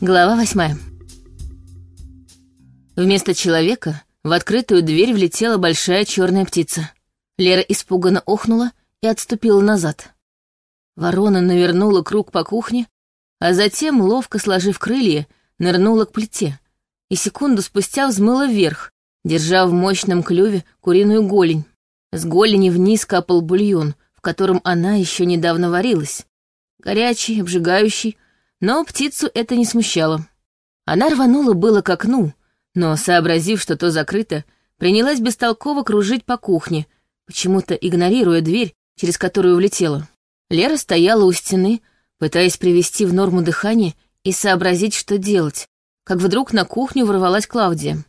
Глава восьмая. Вместо человека в открытую дверь влетела большая черная птица. Лера испуганно охнула и отступила назад. Ворона навернула круг по кухне, а затем, ловко сложив крылья, нырнула к плите и секунду спустя взмыла вверх, держа в мощном клюве куриную голень. С голени вниз капал бульон, в котором она еще недавно варилась. Горячий, обжигающий, но птицу это не смущало. Она рванула было к окну, но, сообразив, что то закрыто, принялась бестолково кружить по кухне, почему-то игнорируя дверь, через которую влетела. Лера стояла у стены, пытаясь привести в норму дыхание и сообразить, что делать, как вдруг на кухню ворвалась Клавдия.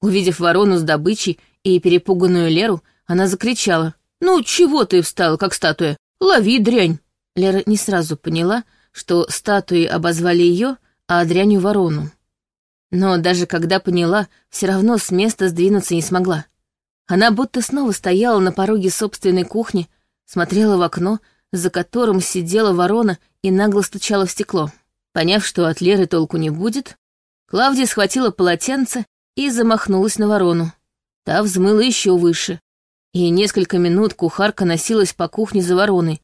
Увидев ворону с добычей и перепуганную Леру, она закричала. «Ну, чего ты встала, как статуя? Лови, дрянь!» Лера не сразу поняла, что статуи обозвали ее, а дрянью ворону. Но даже когда поняла, все равно с места сдвинуться не смогла. Она будто снова стояла на пороге собственной кухни, смотрела в окно, за которым сидела ворона и нагло стучала в стекло. Поняв, что от Леры толку не будет, Клавдия схватила полотенце и замахнулась на ворону. Та взмыла еще выше, и несколько минут кухарка носилась по кухне за вороной,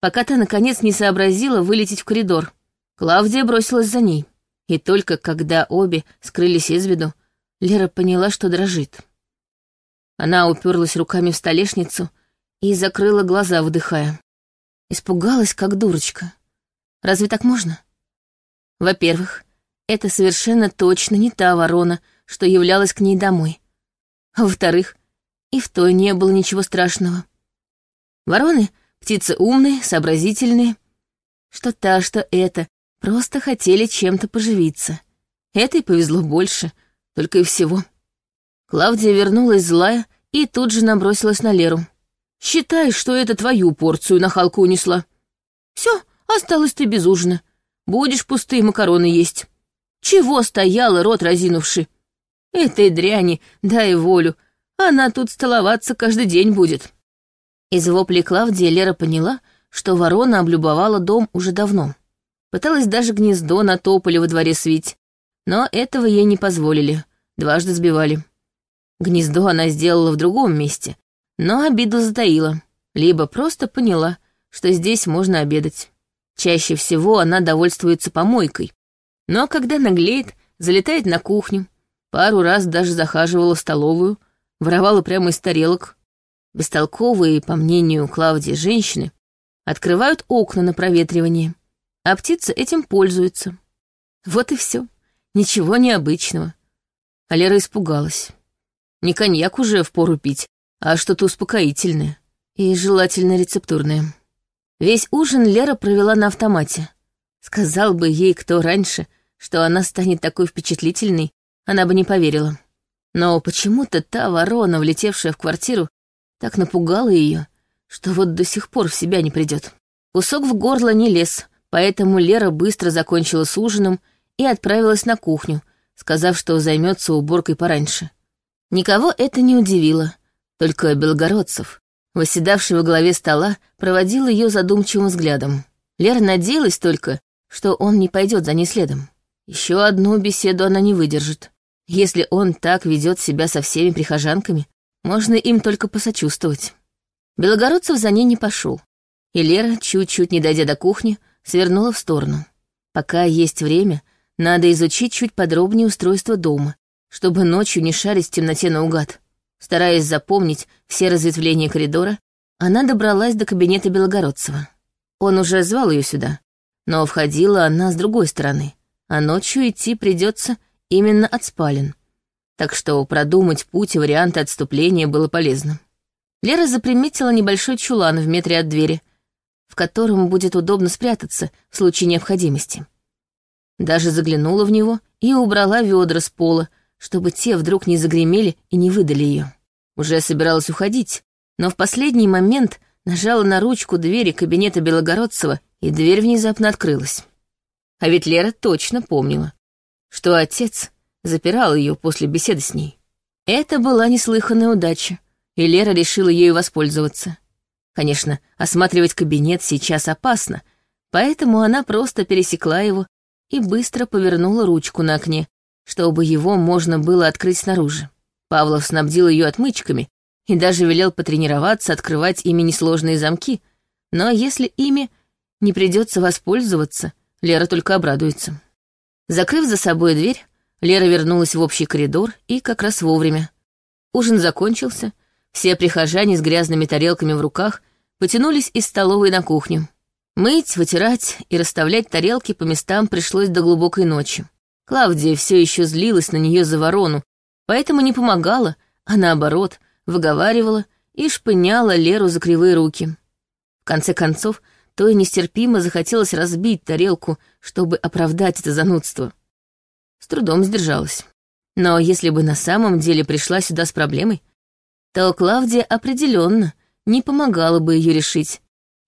пока та, наконец, не сообразила вылететь в коридор. Клавдия бросилась за ней, и только когда обе скрылись из виду, Лера поняла, что дрожит. Она уперлась руками в столешницу и закрыла глаза, выдыхая. Испугалась, как дурочка. Разве так можно? Во-первых, это совершенно точно не та ворона, что являлась к ней домой. А во-вторых, и в той не было ничего страшного. Вороны — птицы умные, сообразительные. Что та, что это, просто хотели чем-то поживиться. Этой повезло больше, только и всего. Клавдия вернулась злая и тут же набросилась на Леру. «Считай, что это твою порцию нахалку унесла. Все, осталось ты без ужина. Будешь пустые макароны есть. Чего стояла, рот разинувши? Этой дряни, дай волю, она тут столоваться каждый день будет». Из вопли Клавдии Лера поняла, что ворона облюбовала дом уже давно. Пыталась даже гнездо на тополе во дворе свить, но этого ей не позволили, дважды сбивали. Гнездо она сделала в другом месте, но обиду затаила, либо просто поняла, что здесь можно обедать. Чаще всего она довольствуется помойкой, но когда наглеет, залетает на кухню, пару раз даже захаживала в столовую, воровала прямо из тарелок. Бестолковые, по мнению Клавдии, женщины открывают окна на проветривание, а птица этим пользуется. Вот и все. Ничего необычного. А Лера испугалась. Не коньяк уже впору пить, а что-то успокоительное. И желательно рецептурное. Весь ужин Лера провела на автомате. Сказал бы ей кто раньше, что она станет такой впечатлительной, она бы не поверила. Но почему-то та ворона, влетевшая в квартиру, так напугала ее, что вот до сих пор в себя не придет. Кусок в горло не лез, поэтому Лера быстро закончила с ужином и отправилась на кухню, сказав, что займется уборкой пораньше. Никого это не удивило, только белгородцев, восседавший во главе стола, проводил ее задумчивым взглядом. Лера надеялась только, что он не пойдет за ней следом. Еще одну беседу она не выдержит. Если он так ведет себя со всеми прихожанками, можно им только посочувствовать. Белогородцев за ней не пошел, и Лера, чуть-чуть не дойдя до кухни, свернула в сторону. Пока есть время, надо изучить чуть подробнее устройство дома, чтобы ночью не шарить в темноте наугад. Стараясь запомнить все разветвления коридора, она добралась до кабинета Белогородцева. Он уже звал ее сюда, но входила она с другой стороны, а ночью идти придется именно от спален. Так что продумать путь и варианты отступления было полезно. Лера заприметила небольшой чулан в метре от двери, в котором будет удобно спрятаться в случае необходимости. Даже заглянула в него и убрала ведра с пола, чтобы те вдруг не загремели и не выдали ее. Уже собиралась уходить, но в последний момент нажала на ручку двери кабинета Белогородцева, и дверь внезапно открылась. А ведь Лера точно помнила, что отец запирал ее после беседы с ней. Это была неслыханная удача, и Лера решила ею воспользоваться. Конечно, осматривать кабинет сейчас опасно, поэтому она просто пересекла его и быстро повернула ручку на окне, чтобы его можно было открыть снаружи. Павлов снабдил ее отмычками и даже велел потренироваться открывать ими несложные замки, но если ими не придется воспользоваться, Лера только обрадуется. Закрыв за собой дверь, Лера вернулась в общий коридор и как раз вовремя. Ужин закончился, все прихожане с грязными тарелками в руках потянулись из столовой на кухню. Мыть, вытирать и расставлять тарелки по местам пришлось до глубокой ночи. Клавдия все еще злилась на нее за ворону, поэтому не помогала, а наоборот, выговаривала и шпыняла Леру за кривые руки. В конце концов, то и нестерпимо захотелось разбить тарелку, чтобы оправдать это занудство. Трудом сдержалась. Но если бы на самом деле пришла сюда с проблемой, то Клавдия определенно не помогала бы ее решить,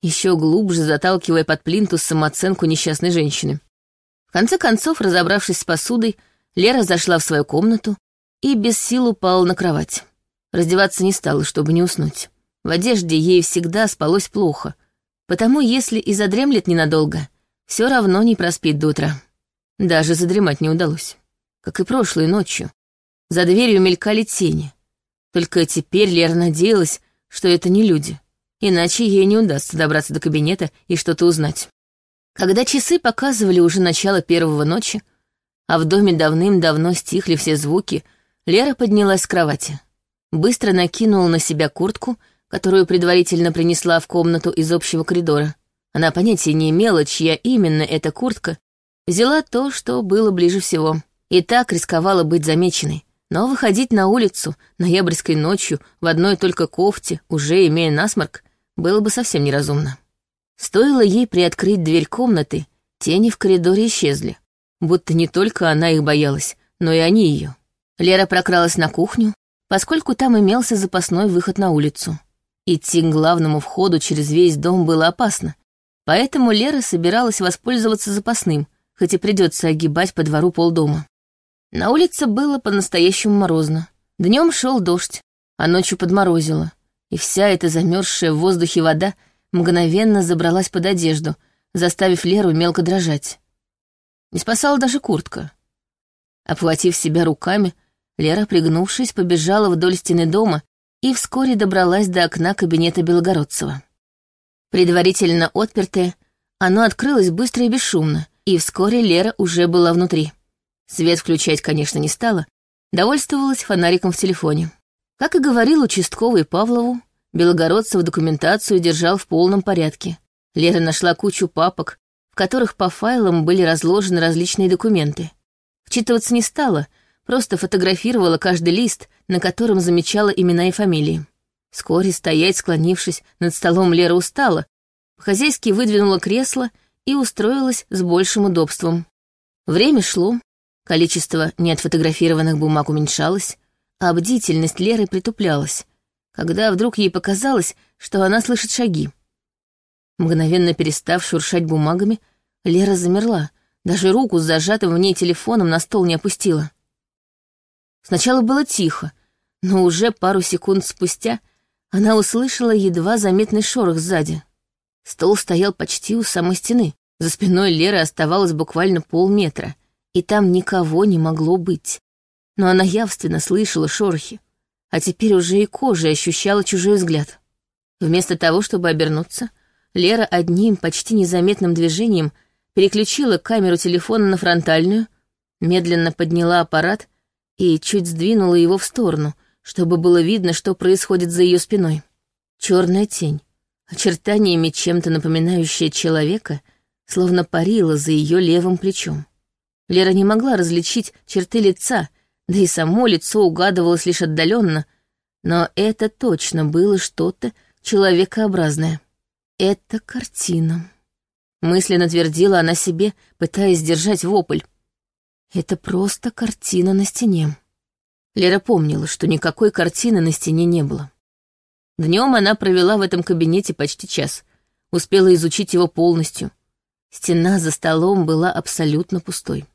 еще глубже заталкивая под плинтус самооценку несчастной женщины. В конце концов, разобравшись с посудой, Лера зашла в свою комнату и без сил упала на кровать. Раздеваться не стала, чтобы не уснуть. В одежде ей всегда спалось плохо, потому если и задремлет ненадолго, все равно не проспит до утра. Даже задремать не удалось. Как и прошлой ночью. За дверью мелькали тени. Только теперь Лера надеялась, что это не люди иначе ей не удастся добраться до кабинета и что-то узнать. Когда часы показывали уже начало первого ночи, а в доме давным-давно стихли все звуки, Лера поднялась с кровати. Быстро накинула на себя куртку, которую предварительно принесла в комнату из общего коридора. Она понятия не имела, чья именно эта куртка, взяла то, что было ближе всего. И так рисковала быть замеченной. Но выходить на улицу ноябрьской ночью в одной только кофте, уже имея насморк, было бы совсем неразумно. Стоило ей приоткрыть дверь комнаты, тени в коридоре исчезли, будто не только она их боялась, но и они ее. Лера прокралась на кухню, поскольку там имелся запасной выход на улицу. Идти к главному входу через весь дом было опасно, поэтому Лера собиралась воспользоваться запасным, хоть и придется огибать по двору полдома. На улице было по-настоящему морозно. Днем шел дождь, а ночью подморозило и вся эта замерзшая в воздухе вода мгновенно забралась под одежду, заставив Леру мелко дрожать. Не спасала даже куртка. Обхватив себя руками, Лера, пригнувшись, побежала вдоль стены дома и вскоре добралась до окна кабинета Белогородцева. Предварительно отпертое, оно открылось быстро и бесшумно, и вскоре Лера уже была внутри. Свет включать, конечно, не стала, довольствовалась фонариком в телефоне. Как и говорил участковый Павлову, Белогородцев документацию держал в полном порядке. Лера нашла кучу папок, в которых по файлам были разложены различные документы. Вчитываться не стала, просто фотографировала каждый лист, на котором замечала имена и фамилии. Вскоре стоять, склонившись над столом, Лера устала, по-хозяйски выдвинула кресло и устроилась с большим удобством. Время шло, количество неотфотографированных бумаг уменьшалось, а бдительность Леры притуплялась, когда вдруг ей показалось, что она слышит шаги. Мгновенно перестав шуршать бумагами, Лера замерла, даже руку с зажатым в ней телефоном на стол не опустила. Сначала было тихо, но уже пару секунд спустя она услышала едва заметный шорох сзади. Стол стоял почти у самой стены. За спиной Леры оставалось буквально полметра, и там никого не могло быть но она явственно слышала шорохи, а теперь уже и кожей ощущала чужой взгляд. Вместо того, чтобы обернуться, Лера одним почти незаметным движением переключила камеру телефона на фронтальную, медленно подняла аппарат и чуть сдвинула его в сторону, чтобы было видно, что происходит за ее спиной. Черная тень, очертаниями чем-то напоминающая человека, словно парила за ее левым плечом. Лера не могла различить черты лица, да и само лицо угадывалось лишь отдаленно, но это точно было что-то человекообразное. Это картина. Мысленно твердила она себе, пытаясь сдержать вопль. Это просто картина на стене. Лера помнила, что никакой картины на стене не было. Днем она провела в этом кабинете почти час, успела изучить его полностью. Стена за столом была абсолютно пустой.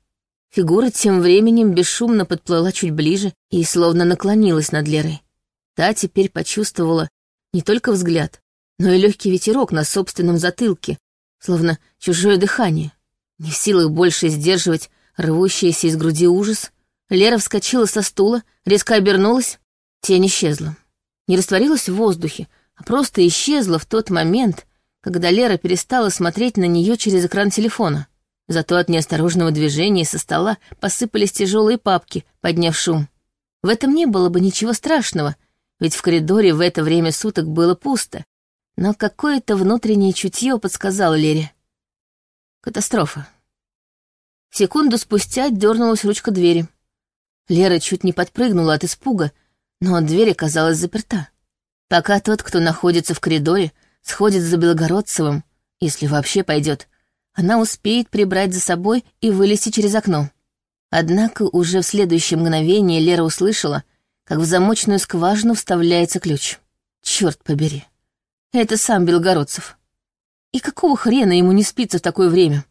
Фигура тем временем бесшумно подплыла чуть ближе и словно наклонилась над Лерой. Та теперь почувствовала не только взгляд, но и легкий ветерок на собственном затылке, словно чужое дыхание. Не в силах больше сдерживать рвущийся из груди ужас, Лера вскочила со стула, резко обернулась, тень исчезла. Не растворилась в воздухе, а просто исчезла в тот момент, когда Лера перестала смотреть на нее через экран телефона. Зато от неосторожного движения со стола посыпались тяжелые папки, подняв шум. В этом не было бы ничего страшного, ведь в коридоре в это время суток было пусто. Но какое-то внутреннее чутье подсказало Лере. Катастрофа. Секунду спустя дернулась ручка двери. Лера чуть не подпрыгнула от испуга, но дверь оказалась заперта. Пока тот, кто находится в коридоре, сходит за Белогородцевым, если вообще пойдет, она успеет прибрать за собой и вылезти через окно. Однако уже в следующее мгновение Лера услышала, как в замочную скважину вставляется ключ. Черт побери. Это сам Белгородцев. И какого хрена ему не спится в такое время?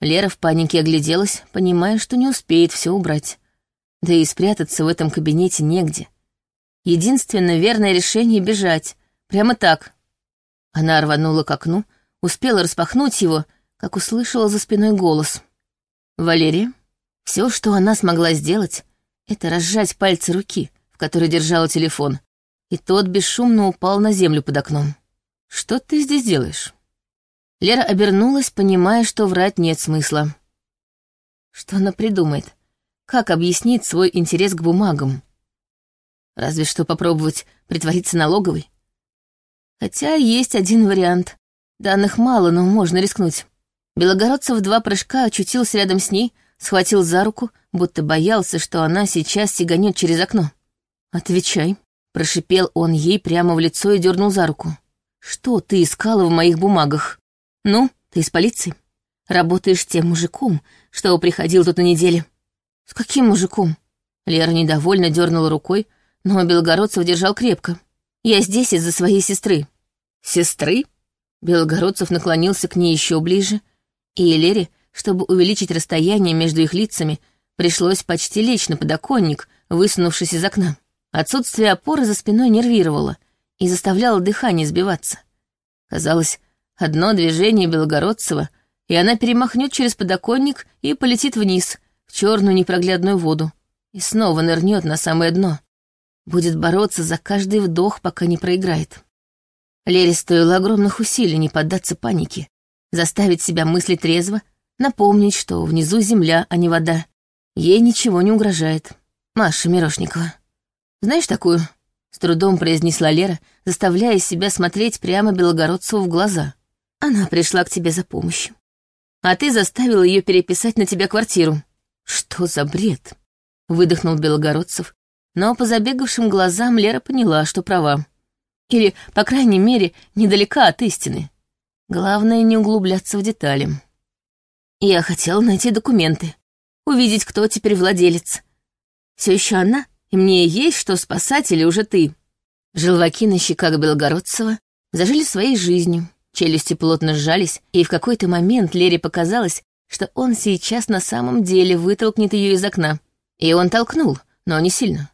Лера в панике огляделась, понимая, что не успеет все убрать. Да и спрятаться в этом кабинете негде. Единственное верное решение — бежать. Прямо так. Она рванула к окну, успела распахнуть его, как услышала за спиной голос. «Валерия?» Все, что она смогла сделать, это разжать пальцы руки, в которой держала телефон, и тот бесшумно упал на землю под окном. «Что ты здесь делаешь?» Лера обернулась, понимая, что врать нет смысла. Что она придумает? Как объяснить свой интерес к бумагам? Разве что попробовать притвориться налоговой. Хотя есть один вариант. Данных мало, но можно рискнуть. Белогородцев в два прыжка очутился рядом с ней, схватил за руку, будто боялся, что она сейчас сиганет через окно. «Отвечай», — прошипел он ей прямо в лицо и дернул за руку. «Что ты искала в моих бумагах? Ну, ты из полиции? Работаешь тем мужиком, что приходил тут на неделе». «С каким мужиком?» Лера недовольно дернула рукой, но Белгородцев держал крепко. «Я здесь из-за своей сестры». «Сестры?» Белгородцев наклонился к ней еще ближе, и Лере чтобы увеличить расстояние между их лицами, пришлось почти лечь на подоконник, высунувшись из окна. Отсутствие опоры за спиной нервировало и заставляло дыхание сбиваться. Казалось, одно движение Белогородцева, и она перемахнет через подоконник и полетит вниз, в черную непроглядную воду, и снова нырнет на самое дно. Будет бороться за каждый вдох, пока не проиграет. Лере стоило огромных усилий не поддаться панике, заставить себя мыслить трезво, напомнить, что внизу земля, а не вода. Ей ничего не угрожает. Маша Мирошникова. Знаешь такую? С трудом произнесла Лера, заставляя себя смотреть прямо Белогородцеву в глаза. Она пришла к тебе за помощью. А ты заставил ее переписать на тебя квартиру. Что за бред? Выдохнул Белогородцев, но по забегавшим глазам Лера поняла, что права. Или, по крайней мере, недалека от истины. Главное, не углубляться в детали. Я хотела найти документы, увидеть, кто теперь владелец. Все еще она, и мне есть что спасать или уже ты. Желваки на щеках Белгородцева зажили своей жизнью, челюсти плотно сжались, и в какой-то момент Лере показалось, что он сейчас на самом деле вытолкнет ее из окна. И он толкнул, но не сильно.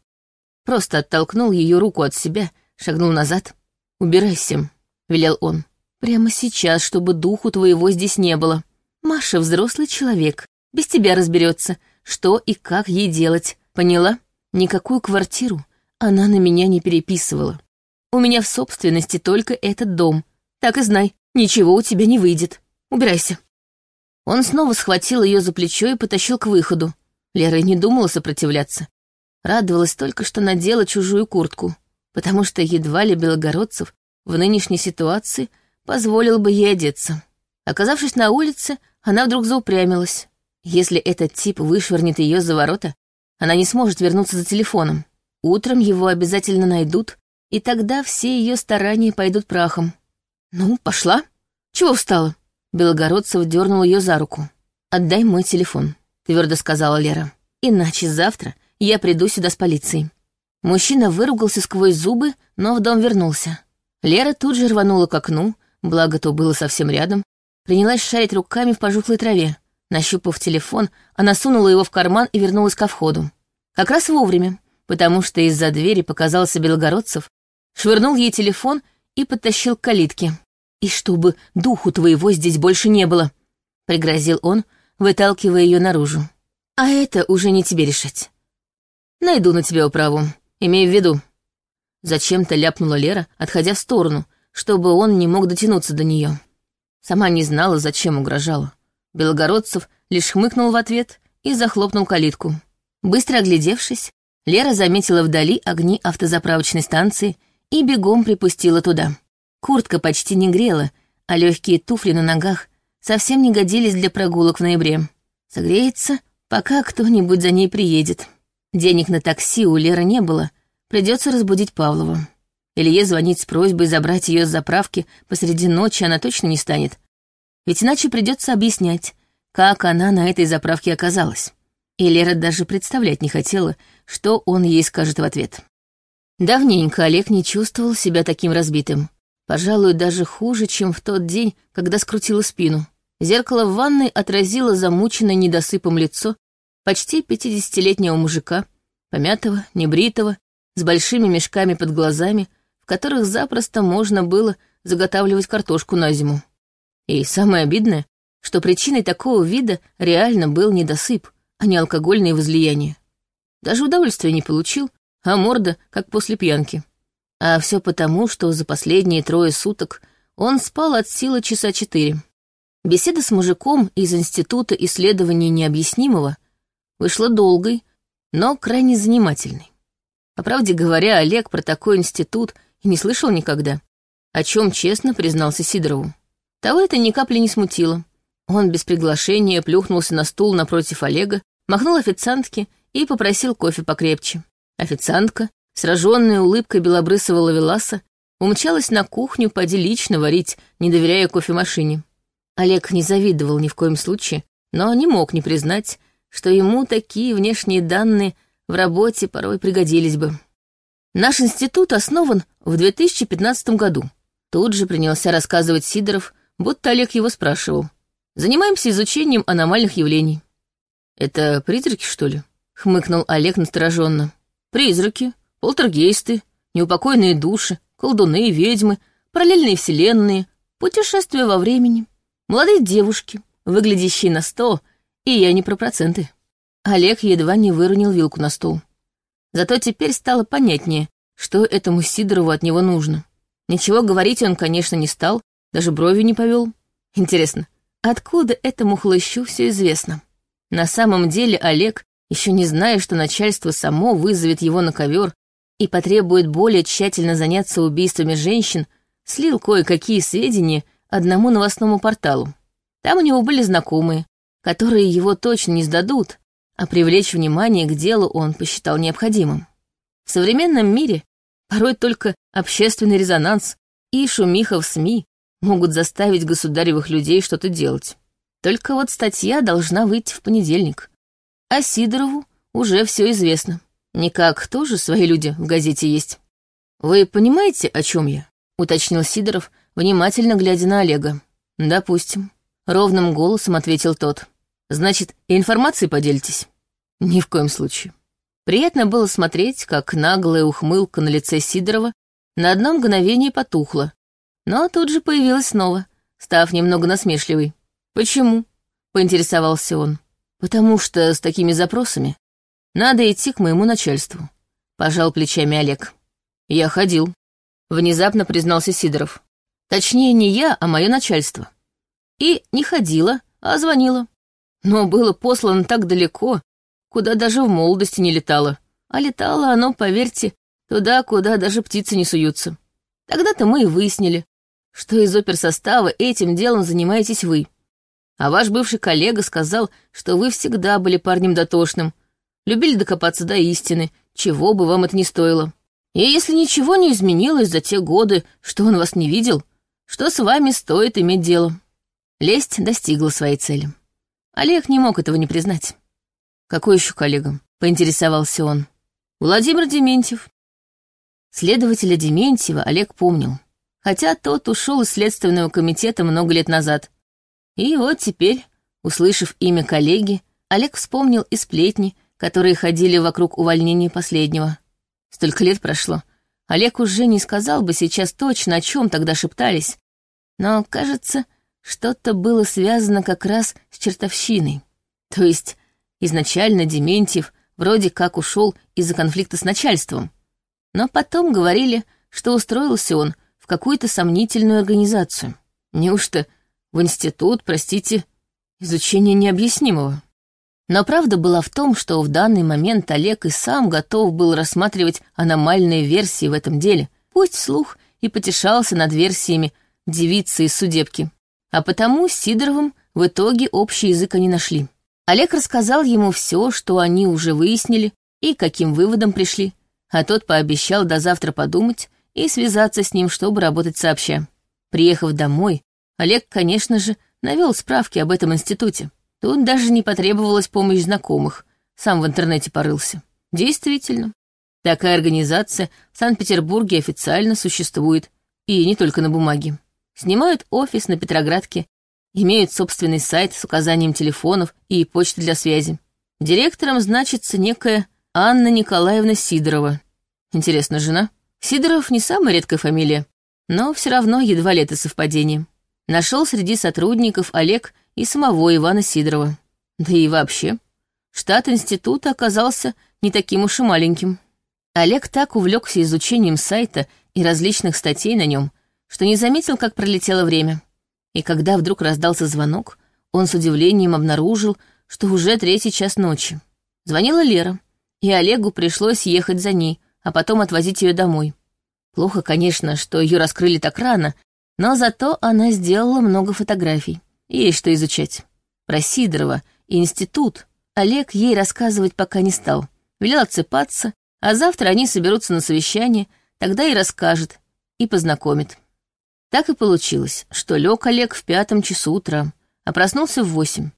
Просто оттолкнул ее руку от себя, шагнул назад. «Убирайся», — велел он. «Прямо сейчас, чтобы духу твоего здесь не было». Маша взрослый человек, без тебя разберется, что и как ей делать, поняла? Никакую квартиру она на меня не переписывала. У меня в собственности только этот дом. Так и знай, ничего у тебя не выйдет. Убирайся. Он снова схватил ее за плечо и потащил к выходу. Лера не думала сопротивляться. Радовалась только, что надела чужую куртку, потому что едва ли Белогородцев в нынешней ситуации позволил бы ей одеться. Оказавшись на улице, она вдруг заупрямилась. Если этот тип вышвырнет ее за ворота, она не сможет вернуться за телефоном. Утром его обязательно найдут, и тогда все ее старания пойдут прахом. «Ну, пошла? Чего встала?» Белогородцев дернул ее за руку. «Отдай мой телефон», — твердо сказала Лера. «Иначе завтра я приду сюда с полицией». Мужчина выругался сквозь зубы, но в дом вернулся. Лера тут же рванула к окну, благо то было совсем рядом, принялась шарить руками в пожухлой траве. Нащупав телефон, она сунула его в карман и вернулась ко входу. Как раз вовремя, потому что из-за двери показался Белогородцев, швырнул ей телефон и подтащил к калитке. «И чтобы духу твоего здесь больше не было», — пригрозил он, выталкивая ее наружу. «А это уже не тебе решать. Найду на тебя управу, имей в виду». Зачем-то ляпнула Лера, отходя в сторону, чтобы он не мог дотянуться до нее. Сама не знала, зачем угрожала. Белогородцев лишь хмыкнул в ответ и захлопнул калитку. Быстро оглядевшись, Лера заметила вдали огни автозаправочной станции и бегом припустила туда. Куртка почти не грела, а легкие туфли на ногах совсем не годились для прогулок в ноябре. Согреется, пока кто-нибудь за ней приедет. Денег на такси у Леры не было, придется разбудить Павлова. Илье звонить с просьбой забрать ее с заправки посреди ночи она точно не станет. Ведь иначе придется объяснять, как она на этой заправке оказалась. И Лера даже представлять не хотела, что он ей скажет в ответ. Давненько Олег не чувствовал себя таким разбитым. Пожалуй, даже хуже, чем в тот день, когда скрутила спину. Зеркало в ванной отразило замученное недосыпом лицо почти пятидесятилетнего мужика, помятого, небритого, с большими мешками под глазами, в которых запросто можно было заготавливать картошку на зиму. И самое обидное, что причиной такого вида реально был недосып, а не алкогольные возлияния. Даже удовольствия не получил, а морда, как после пьянки. А все потому, что за последние трое суток он спал от силы часа четыре. Беседа с мужиком из Института исследований необъяснимого вышла долгой, но крайне занимательной. По правде говоря, Олег про такой институт и не слышал никогда, о чем честно признался Сидорову. Того это ни капли не смутило. Он без приглашения плюхнулся на стул напротив Олега, махнул официантке и попросил кофе покрепче. Официантка, сраженная улыбкой белобрысого лавеласа, умчалась на кухню поди лично варить, не доверяя кофемашине. Олег не завидовал ни в коем случае, но не мог не признать, что ему такие внешние данные в работе порой пригодились бы. Наш институт основан в 2015 году. Тут же принялся рассказывать Сидоров, будто Олег его спрашивал. Занимаемся изучением аномальных явлений. Это призраки, что ли? Хмыкнул Олег настороженно. Призраки, полтергейсты, неупокойные души, колдуны, ведьмы, параллельные вселенные, путешествия во времени, молодые девушки, выглядящие на сто, и я не про проценты. Олег едва не выронил вилку на стол. Зато теперь стало понятнее, что этому Сидорову от него нужно. Ничего говорить он, конечно, не стал, даже бровью не повел. Интересно, откуда этому хлыщу все известно? На самом деле Олег, еще не зная, что начальство само вызовет его на ковер и потребует более тщательно заняться убийствами женщин, слил кое-какие сведения одному новостному порталу. Там у него были знакомые, которые его точно не сдадут, а привлечь внимание к делу он посчитал необходимым. В современном мире порой только общественный резонанс и шумиха в СМИ могут заставить государевых людей что-то делать. Только вот статья должна выйти в понедельник. А Сидорову уже все известно. Никак тоже свои люди в газете есть. «Вы понимаете, о чем я?» — уточнил Сидоров, внимательно глядя на Олега. «Допустим», — ровным голосом ответил тот. «Значит, и информацией поделитесь?» «Ни в коем случае». Приятно было смотреть, как наглая ухмылка на лице Сидорова на одно мгновение потухла, но тут же появилась снова, став немного насмешливой. «Почему?» — поинтересовался он. «Потому что с такими запросами надо идти к моему начальству», — пожал плечами Олег. «Я ходил», — внезапно признался Сидоров. «Точнее, не я, а мое начальство. И не ходила, а звонила. Но было послано так далеко, куда даже в молодости не летало. А летало оно, поверьте, туда, куда даже птицы не суются. Тогда-то мы и выяснили, что из оперсостава этим делом занимаетесь вы. А ваш бывший коллега сказал, что вы всегда были парнем дотошным, любили докопаться до истины, чего бы вам это ни стоило. И если ничего не изменилось за те годы, что он вас не видел, что с вами стоит иметь дело. Лесть достигла своей цели. Олег не мог этого не признать. «Какой еще коллега?» — поинтересовался он. «Владимир Дементьев». Следователя Дементьева Олег помнил, хотя тот ушел из Следственного комитета много лет назад, и вот теперь, услышав имя коллеги, Олег вспомнил и сплетни, которые ходили вокруг увольнения последнего. Столько лет прошло. Олег уже не сказал бы сейчас точно, о чем тогда шептались, но, кажется, что-то было связано как раз с чертовщиной. То есть изначально Дементьев вроде как ушел из-за конфликта с начальством, но потом говорили, что устроился он в какую-то сомнительную организацию. Неужто в институт, простите, изучение необъяснимого? Но правда была в том, что в данный момент Олег и сам готов был рассматривать аномальные версии в этом деле, пусть вслух и потешался над версиями девицы из судебки. А потому с Сидоровым в итоге общий язык они нашли. Олег рассказал ему все, что они уже выяснили и каким выводом пришли, а тот пообещал до завтра подумать и связаться с ним, чтобы работать сообща. Приехав домой, Олег, конечно же, навел справки об этом институте. Тут даже не потребовалась помощь знакомых, сам в интернете порылся. Действительно, такая организация в Санкт-Петербурге официально существует, и не только на бумаге. Снимают офис на Петроградке, имеют собственный сайт с указанием телефонов и почты для связи. Директором значится некая Анна Николаевна Сидорова. Интересно, жена? Сидоров не самая редкая фамилия, но все равно едва ли это совпадение. Нашел среди сотрудников Олег и самого Ивана Сидорова. Да и вообще, штат института оказался не таким уж и маленьким. Олег так увлекся изучением сайта и различных статей на нем, что не заметил, как пролетело время. И когда вдруг раздался звонок, он с удивлением обнаружил, что уже третий час ночи. Звонила Лера, и Олегу пришлось ехать за ней, а потом отвозить ее домой. Плохо, конечно, что ее раскрыли так рано, но зато она сделала много фотографий. Есть что изучать. Про Сидорова и институт Олег ей рассказывать пока не стал. Велел отсыпаться, а завтра они соберутся на совещание, тогда и расскажет, и познакомит. Так и получилось, что лег Олег в пятом часу утра, а проснулся в восемь.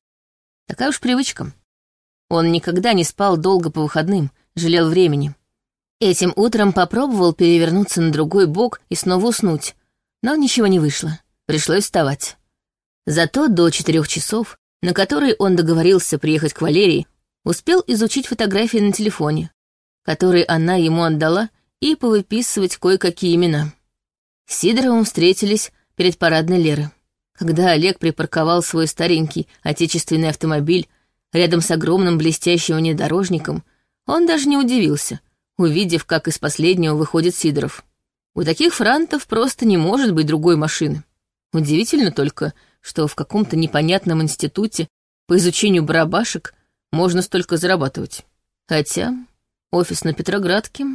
Такая уж привычка. Он никогда не спал долго по выходным, жалел времени. Этим утром попробовал перевернуться на другой бок и снова уснуть, но ничего не вышло. Пришлось вставать. Зато до четырех часов, на которые он договорился приехать к Валерии, успел изучить фотографии на телефоне, которые она ему отдала, и повыписывать кое-какие имена. С Сидоровым встретились перед парадной Леры. Когда Олег припарковал свой старенький отечественный автомобиль рядом с огромным блестящим внедорожником, он даже не удивился, увидев, как из последнего выходит Сидоров. У таких франтов просто не может быть другой машины. Удивительно только, что в каком-то непонятном институте по изучению барабашек можно столько зарабатывать. Хотя офис на Петроградке...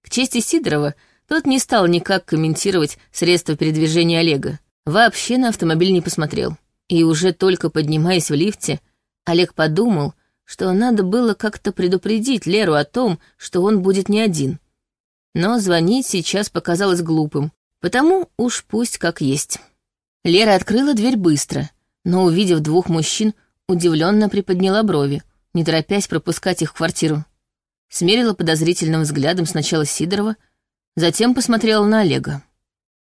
К чести Сидорова, тот не стал никак комментировать средства передвижения Олега. Вообще на автомобиль не посмотрел. И уже только поднимаясь в лифте, Олег подумал, что надо было как-то предупредить Леру о том, что он будет не один. Но звонить сейчас показалось глупым, потому уж пусть как есть. Лера открыла дверь быстро, но, увидев двух мужчин, удивленно приподняла брови, не торопясь пропускать их в квартиру. Смерила подозрительным взглядом сначала Сидорова, затем посмотрела на Олега.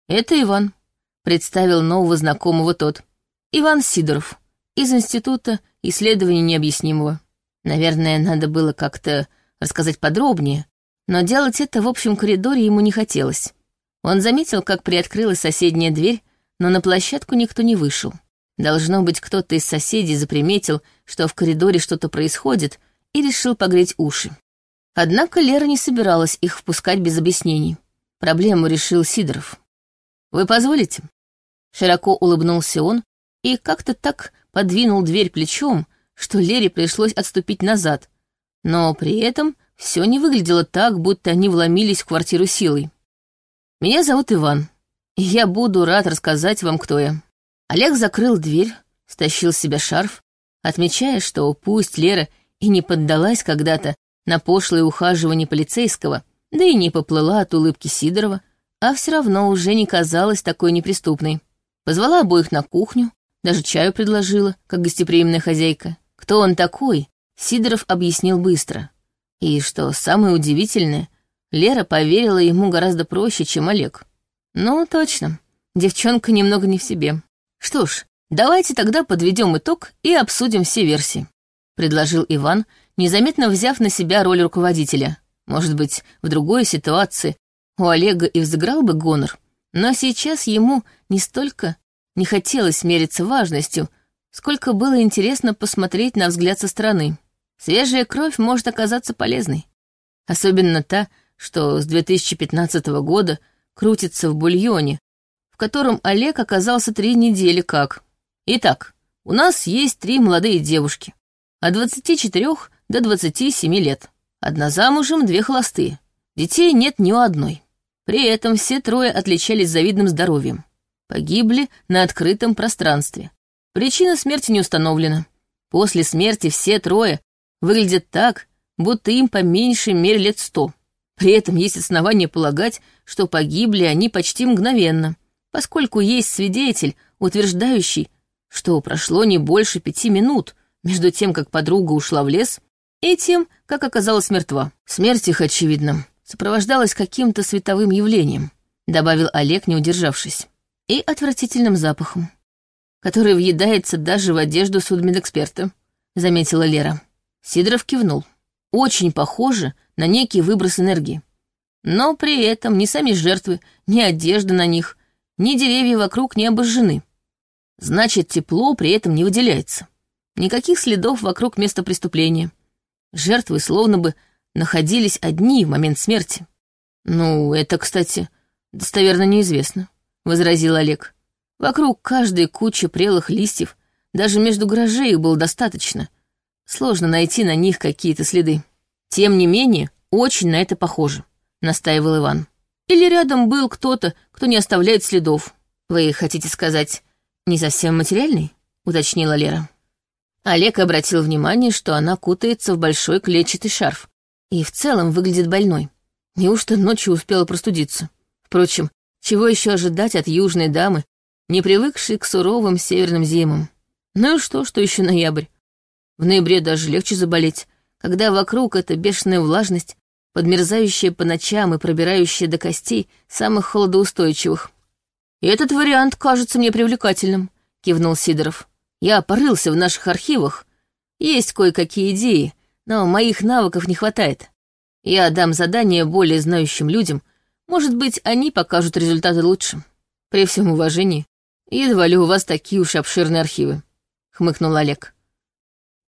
«Это Иван», — представил нового знакомого тот. «Иван Сидоров, из Института исследований необъяснимого. Наверное, надо было как-то рассказать подробнее, но делать это в общем коридоре ему не хотелось. Он заметил, как приоткрылась соседняя дверь, но на площадку никто не вышел. Должно быть, кто-то из соседей заприметил, что в коридоре что-то происходит, и решил погреть уши. Однако Лера не собиралась их впускать без объяснений. Проблему решил Сидоров. «Вы позволите?» Широко улыбнулся он и как-то так подвинул дверь плечом, что Лере пришлось отступить назад, но при этом все не выглядело так, будто они вломились в квартиру силой. «Меня зовут Иван я буду рад рассказать вам, кто я». Олег закрыл дверь, стащил с себя шарф, отмечая, что пусть Лера и не поддалась когда-то на пошлое ухаживание полицейского, да и не поплыла от улыбки Сидорова, а все равно уже не казалась такой неприступной. Позвала обоих на кухню, даже чаю предложила, как гостеприимная хозяйка. Кто он такой, Сидоров объяснил быстро. И что самое удивительное, Лера поверила ему гораздо проще, чем Олег. Ну, точно. Девчонка немного не в себе. Что ж, давайте тогда подведем итог и обсудим все версии, предложил Иван, незаметно взяв на себя роль руководителя. Может быть, в другой ситуации у Олега и взыграл бы гонор, но сейчас ему не столько Не хотелось мериться важностью, сколько было интересно посмотреть на взгляд со стороны. Свежая кровь может оказаться полезной. Особенно та, что с 2015 года крутится в бульоне, в котором Олег оказался три недели как. Итак, у нас есть три молодые девушки, от 24 до 27 лет. Одна замужем, две холостые. Детей нет ни у одной. При этом все трое отличались завидным здоровьем. Погибли на открытом пространстве. Причина смерти не установлена. После смерти все трое выглядят так, будто им по меньшей мере лет сто. При этом есть основания полагать, что погибли они почти мгновенно, поскольку есть свидетель, утверждающий, что прошло не больше пяти минут между тем, как подруга ушла в лес, и тем, как оказалась мертва. Смерть их, очевидно, сопровождалась каким-то световым явлением, добавил Олег, не удержавшись, и отвратительным запахом, который въедается даже в одежду судмедэксперта, заметила Лера. Сидоров кивнул. Очень похоже на некий выброс энергии. Но при этом ни сами жертвы, ни одежда на них, ни деревья вокруг не обожжены. Значит, тепло при этом не выделяется. Никаких следов вокруг места преступления. Жертвы словно бы находились одни в момент смерти. «Ну, это, кстати, достоверно неизвестно», — возразил Олег. «Вокруг каждой кучи прелых листьев, даже между гаражей их было достаточно. Сложно найти на них какие-то следы. Тем не менее, очень на это похоже», — настаивал Иван. «Или рядом был кто-то, кто не оставляет следов. Вы хотите сказать, не совсем материальный?» — уточнила Лера. Олег обратил внимание, что она кутается в большой клетчатый шарф и в целом выглядит больной. Неужто ночью успела простудиться? Впрочем, чего еще ожидать от южной дамы, не привыкшей к суровым северным зимам? Ну и что, что еще ноябрь? В ноябре даже легче заболеть, когда вокруг эта бешеная влажность, подмерзающая по ночам и пробирающая до костей самых холодоустойчивых. Этот вариант кажется мне привлекательным, кивнул Сидоров. Я порылся в наших архивах. Есть кое-какие идеи, но моих навыков не хватает. Я дам задание более знающим людям. Может быть, они покажут результаты лучше. При всем уважении, едва ли у вас такие уж обширные архивы, — хмыкнул Олег.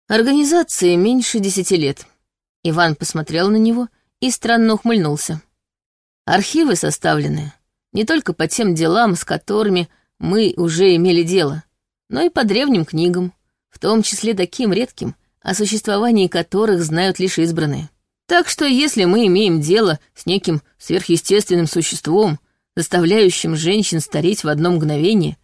Организации меньше десяти лет. Иван посмотрел на него и странно ухмыльнулся. Архивы составлены не только по тем делам, с которыми мы уже имели дело, но и по древним книгам, в том числе таким редким, о существовании которых знают лишь избранные. Так что если мы имеем дело с неким сверхъестественным существом, заставляющим женщин стареть в одно мгновение,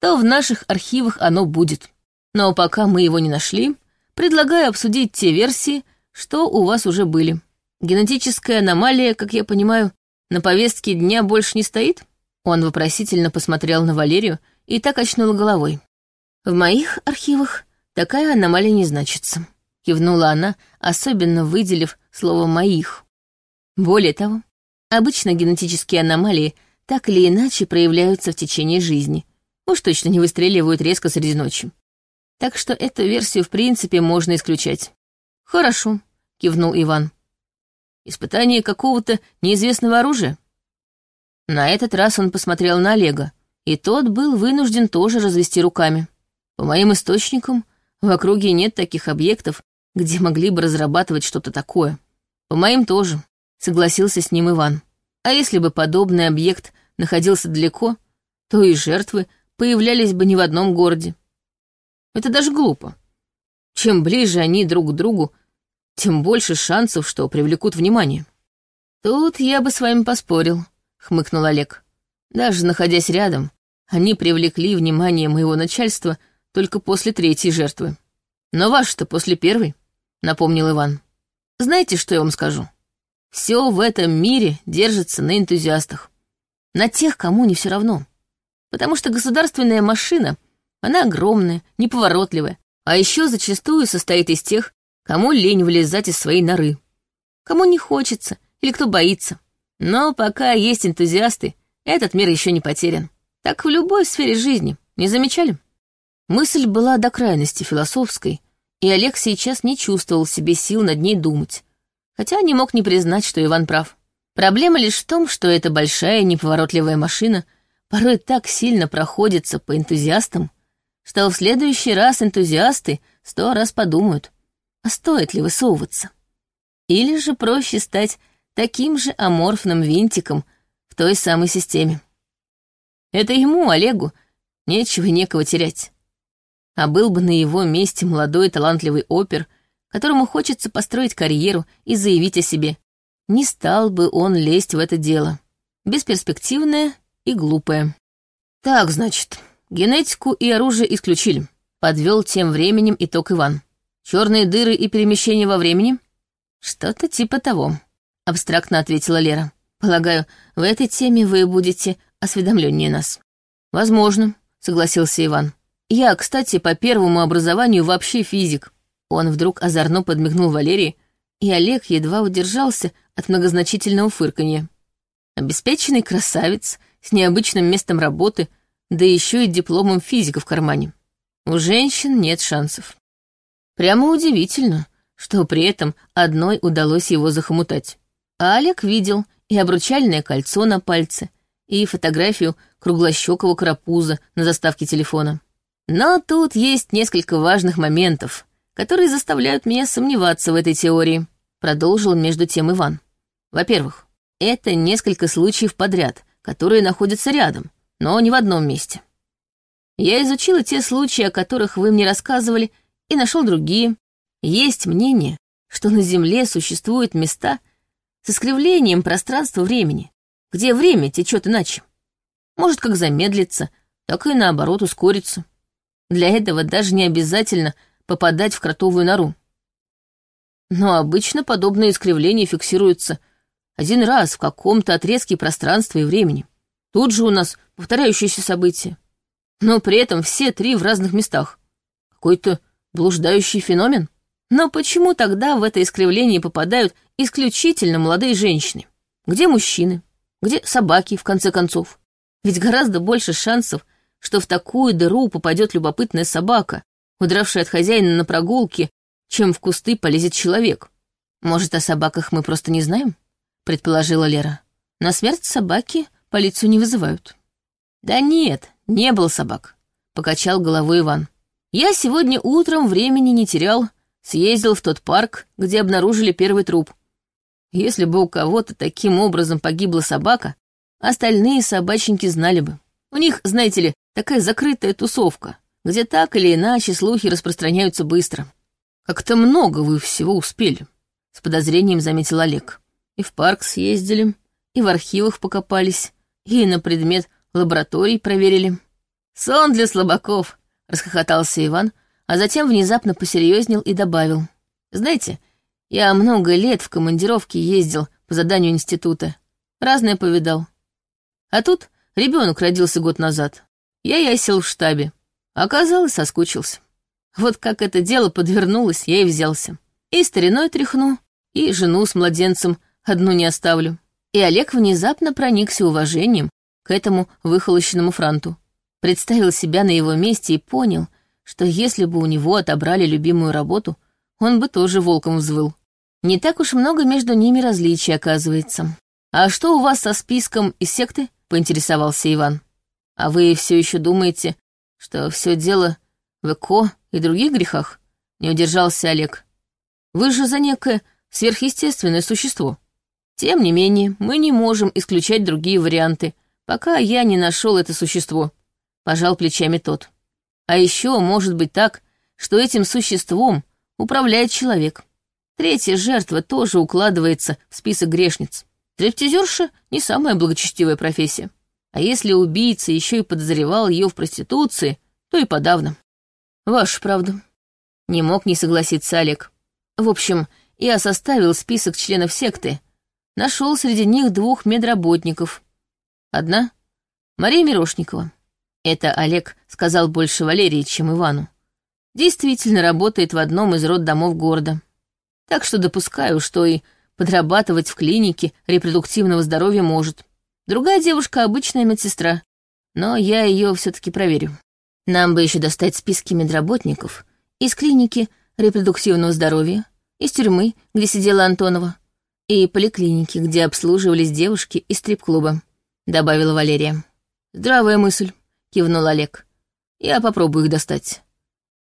то в наших архивах оно будет. Но пока мы его не нашли, предлагаю обсудить те версии, что у вас уже были. Генетическая аномалия, как я понимаю, на повестке дня больше не стоит? Он вопросительно посмотрел на Валерию и так очнула головой. В моих архивах такая аномалия не значится, кивнула она, особенно выделив слово «моих». Более того, обычно генетические аномалии так или иначе проявляются в течение жизни. Уж точно не выстреливают резко среди ночи. Так что эту версию в принципе можно исключать. Хорошо, кивнул Иван. Испытание какого-то неизвестного оружия? На этот раз он посмотрел на Олега, и тот был вынужден тоже развести руками. По моим источникам, в округе нет таких объектов, где могли бы разрабатывать что-то такое. По моим тоже, согласился с ним Иван. А если бы подобный объект находился далеко, то и жертвы появлялись бы не в одном городе. Это даже глупо. Чем ближе они друг к другу, тем больше шансов, что привлекут внимание. Тут я бы с вами поспорил, хмыкнул Олег. Даже находясь рядом, они привлекли внимание моего начальства только после третьей жертвы. Но ваш-то после первой, напомнил Иван. Знаете, что я вам скажу? Все в этом мире держится на энтузиастах. На тех, кому не все равно. Потому что государственная машина, она огромная, неповоротливая, а еще зачастую состоит из тех, кому лень вылезать из своей норы. Кому не хочется или кто боится. Но пока есть энтузиасты, этот мир еще не потерян. Так в любой сфере жизни, не замечали? Мысль была до крайности философской, и Олег сейчас не чувствовал себе сил над ней думать, хотя не мог не признать, что Иван прав. Проблема лишь в том, что эта большая неповоротливая машина порой так сильно проходится по энтузиастам, что в следующий раз энтузиасты сто раз подумают, а стоит ли высовываться. Или же проще стать таким же аморфным винтиком в той самой системе. Это ему, Олегу, нечего и некого терять. А был бы на его месте молодой талантливый опер, которому хочется построить карьеру и заявить о себе, не стал бы он лезть в это дело. Бесперспективное и глупое. Так, значит, генетику и оружие исключили. Подвел тем временем итог Иван. Черные дыры и перемещение во времени? Что-то типа того, абстрактно ответила Лера. Полагаю, в этой теме вы будете осведомленнее нас. Возможно, согласился Иван. Я, кстати, по первому образованию вообще физик. Он вдруг озорно подмигнул Валерии, и Олег едва удержался от многозначительного фырканья. Обеспеченный красавец с необычным местом работы, да еще и дипломом физика в кармане. У женщин нет шансов. Прямо удивительно, что при этом одной удалось его захомутать. А Олег видел и обручальное кольцо на пальце, и фотографию круглощекого крапуза на заставке телефона. Но тут есть несколько важных моментов, которые заставляют меня сомневаться в этой теории, продолжил между тем Иван. Во-первых, это несколько случаев подряд, которые находятся рядом, но не в одном месте. Я изучила те случаи, о которых вы мне рассказывали, и нашел другие. Есть мнение, что на Земле существуют места с искривлением пространства-времени, где время течет иначе. Может как замедлиться, так и наоборот ускориться. Для этого даже не обязательно попадать в кротовую нору. Но обычно подобные искривления фиксируются один раз в каком-то отрезке пространства и времени. Тут же у нас повторяющиеся события. Но при этом все три в разных местах. Какой-то блуждающий феномен. Но почему тогда в это искривление попадают исключительно молодые женщины? Где мужчины? Где собаки, в конце концов? Ведь гораздо больше шансов, что в такую дыру попадет любопытная собака, удравшая от хозяина на прогулке, чем в кусты полезет человек. Может, о собаках мы просто не знаем? предположила Лера. На смерть собаки полицию не вызывают. Да нет, не было собак, покачал головой Иван. Я сегодня утром времени не терял, съездил в тот парк, где обнаружили первый труп. Если бы у кого-то таким образом погибла собака, остальные собачники знали бы. У них, знаете ли, такая закрытая тусовка, где так или иначе слухи распространяются быстро. Как-то много вы всего успели, — с подозрением заметил Олег. И в парк съездили, и в архивах покопались, и на предмет лабораторий проверили. Сон для слабаков, расхохотался Иван, а затем внезапно посерьезнел и добавил. Знаете, я много лет в командировке ездил по заданию института. Разное повидал. А тут ребенок родился год назад. Я ясел в штабе. Оказалось, соскучился. Вот как это дело подвернулось, я и взялся. И стариной тряхну, и жену с младенцем одну не оставлю. И Олег внезапно проникся уважением к этому выхолощенному франту. Представил себя на его месте и понял, что если бы у него отобрали любимую работу, он бы тоже волком взвыл. Не так уж много между ними различий, оказывается. «А что у вас со списком из секты?» — поинтересовался Иван. «А вы все еще думаете, что все дело в ЭКО и других грехах?» — не удержался Олег. «Вы же за некое сверхъестественное существо». Тем не менее, мы не можем исключать другие варианты, пока я не нашел это существо. Пожал плечами тот. А еще может быть так, что этим существом управляет человек. Третья жертва тоже укладывается в список грешниц. Стриптизерша — не самая благочестивая профессия. А если убийца еще и подозревал ее в проституции, то и подавно. Ваша правда. Не мог не согласиться Олег. В общем, я составил список членов секты, нашел среди них двух медработников. Одна — Мария Мирошникова. Это Олег сказал больше Валерии, чем Ивану. Действительно работает в одном из роддомов города. Так что допускаю, что и подрабатывать в клинике репродуктивного здоровья может. Другая девушка — обычная медсестра, но я ее все-таки проверю. Нам бы еще достать списки медработников из клиники репродуктивного здоровья, из тюрьмы, где сидела Антонова, и поликлиники, где обслуживались девушки из стрип-клуба», — добавила Валерия. «Здравая мысль», — кивнул Олег. «Я попробую их достать.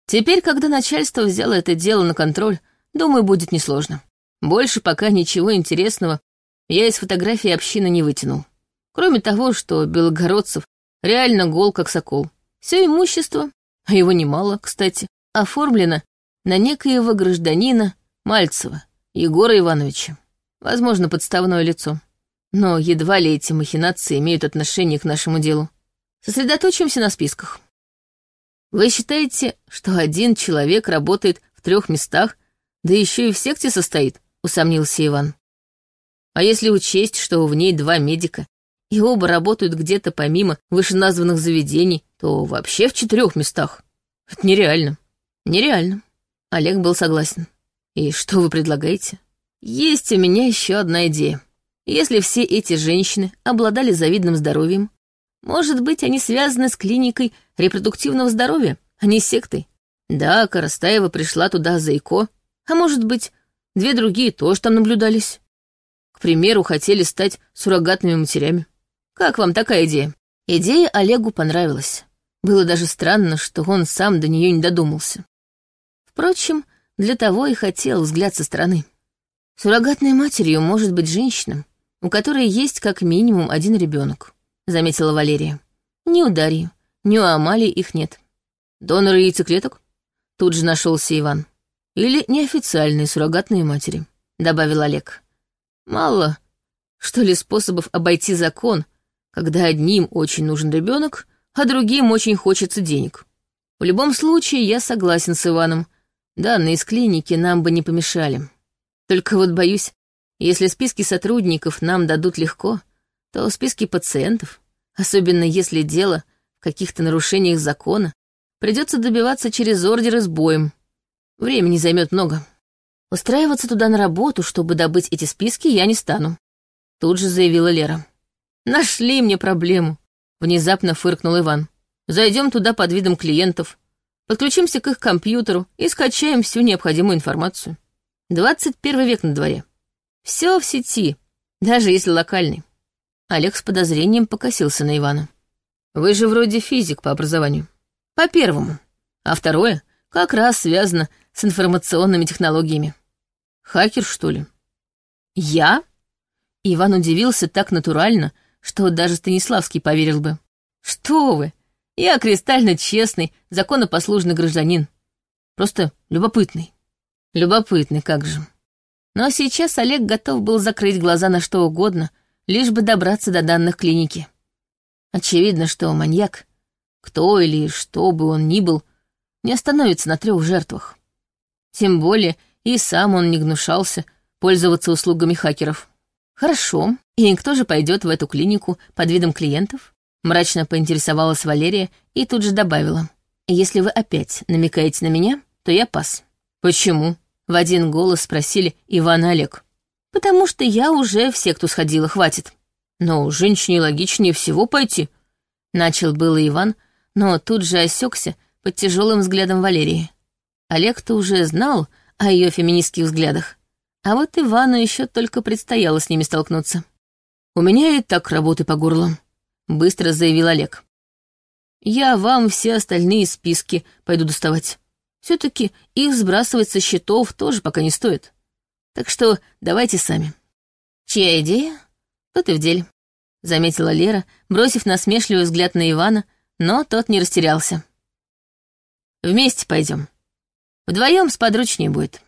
Теперь, когда начальство взяло это дело на контроль, думаю, будет несложно. Больше пока ничего интересного я из фотографии общины не вытянул. Кроме того, что Белогородцев реально гол, как сокол. Все имущество, а его немало, кстати, оформлено на некоего гражданина Мальцева, Егора Ивановича. Возможно, подставное лицо. Но едва ли эти махинации имеют отношение к нашему делу. Сосредоточимся на списках. Вы считаете, что один человек работает в трех местах, да еще и в секте состоит? Усомнился Иван. А если учесть, что в ней два медика, и оба работают где-то помимо вышеназванных заведений, то вообще в четырех местах. Это нереально. Нереально. Олег был согласен. И что вы предлагаете? Есть у меня еще одна идея. Если все эти женщины обладали завидным здоровьем, может быть, они связаны с клиникой репродуктивного здоровья, а не сектой. Да, Коростаева пришла туда за ИКО, а может быть, две другие тоже там наблюдались. К примеру, хотели стать суррогатными матерями. Как вам такая идея? Идея Олегу понравилась. Было даже странно, что он сам до нее не додумался. Впрочем, для того и хотел взгляд со стороны. Суррогатной матерью может быть женщина, у которой есть как минимум один ребенок, заметила Валерия. Ни у Дарьи, ни у Амалии их нет. Доноры яйцеклеток? Тут же нашелся Иван. Или неофициальные суррогатные матери, добавил Олег. Мало, что ли, способов обойти закон, когда одним очень нужен ребенок, а другим очень хочется денег. В любом случае, я согласен с Иваном. Данные из клиники нам бы не помешали. Только вот боюсь, если списки сотрудников нам дадут легко, то списки пациентов, особенно если дело в каких-то нарушениях закона, придется добиваться через ордеры с боем. Времени займет много. Устраиваться туда на работу, чтобы добыть эти списки, я не стану. Тут же заявила Лера. Нашли мне проблему. Внезапно фыркнул Иван. Зайдем туда под видом клиентов, подключимся к их компьютеру и скачаем всю необходимую информацию. 21 век на дворе. Все в сети, даже если локальный. Олег с подозрением покосился на Ивана. Вы же вроде физик по образованию. По первому. А второе как раз связано с информационными технологиями. Хакер, что ли? Я? Иван удивился так натурально, что даже Станиславский поверил бы. «Что вы! Я кристально честный, законопослушный гражданин. Просто любопытный». Любопытный, как же. Но сейчас Олег готов был закрыть глаза на что угодно, лишь бы добраться до данных клиники. Очевидно, что маньяк, кто или что бы он ни был, не остановится на трех жертвах. Тем более и сам он не гнушался пользоваться услугами хакеров. Хорошо, и кто же пойдет в эту клинику под видом клиентов? Мрачно поинтересовалась Валерия и тут же добавила. Если вы опять намекаете на меня, то я пас. Почему? В один голос спросили Иван и Олег. Потому что я уже в секту сходила, хватит. Но женщине логичнее всего пойти. Начал было Иван, но тут же осекся под тяжелым взглядом Валерии. Олег-то уже знал о ее феминистских взглядах, а вот Ивану еще только предстояло с ними столкнуться. «У меня и так работы по горло», — быстро заявил Олег. «Я вам все остальные списки пойду доставать. Все-таки их сбрасывать со счетов тоже пока не стоит. Так что давайте сами». «Чья идея? Тот и в деле», — заметила Лера, бросив насмешливый взгляд на Ивана, но тот не растерялся. «Вместе пойдем. Вдвоем сподручнее будет».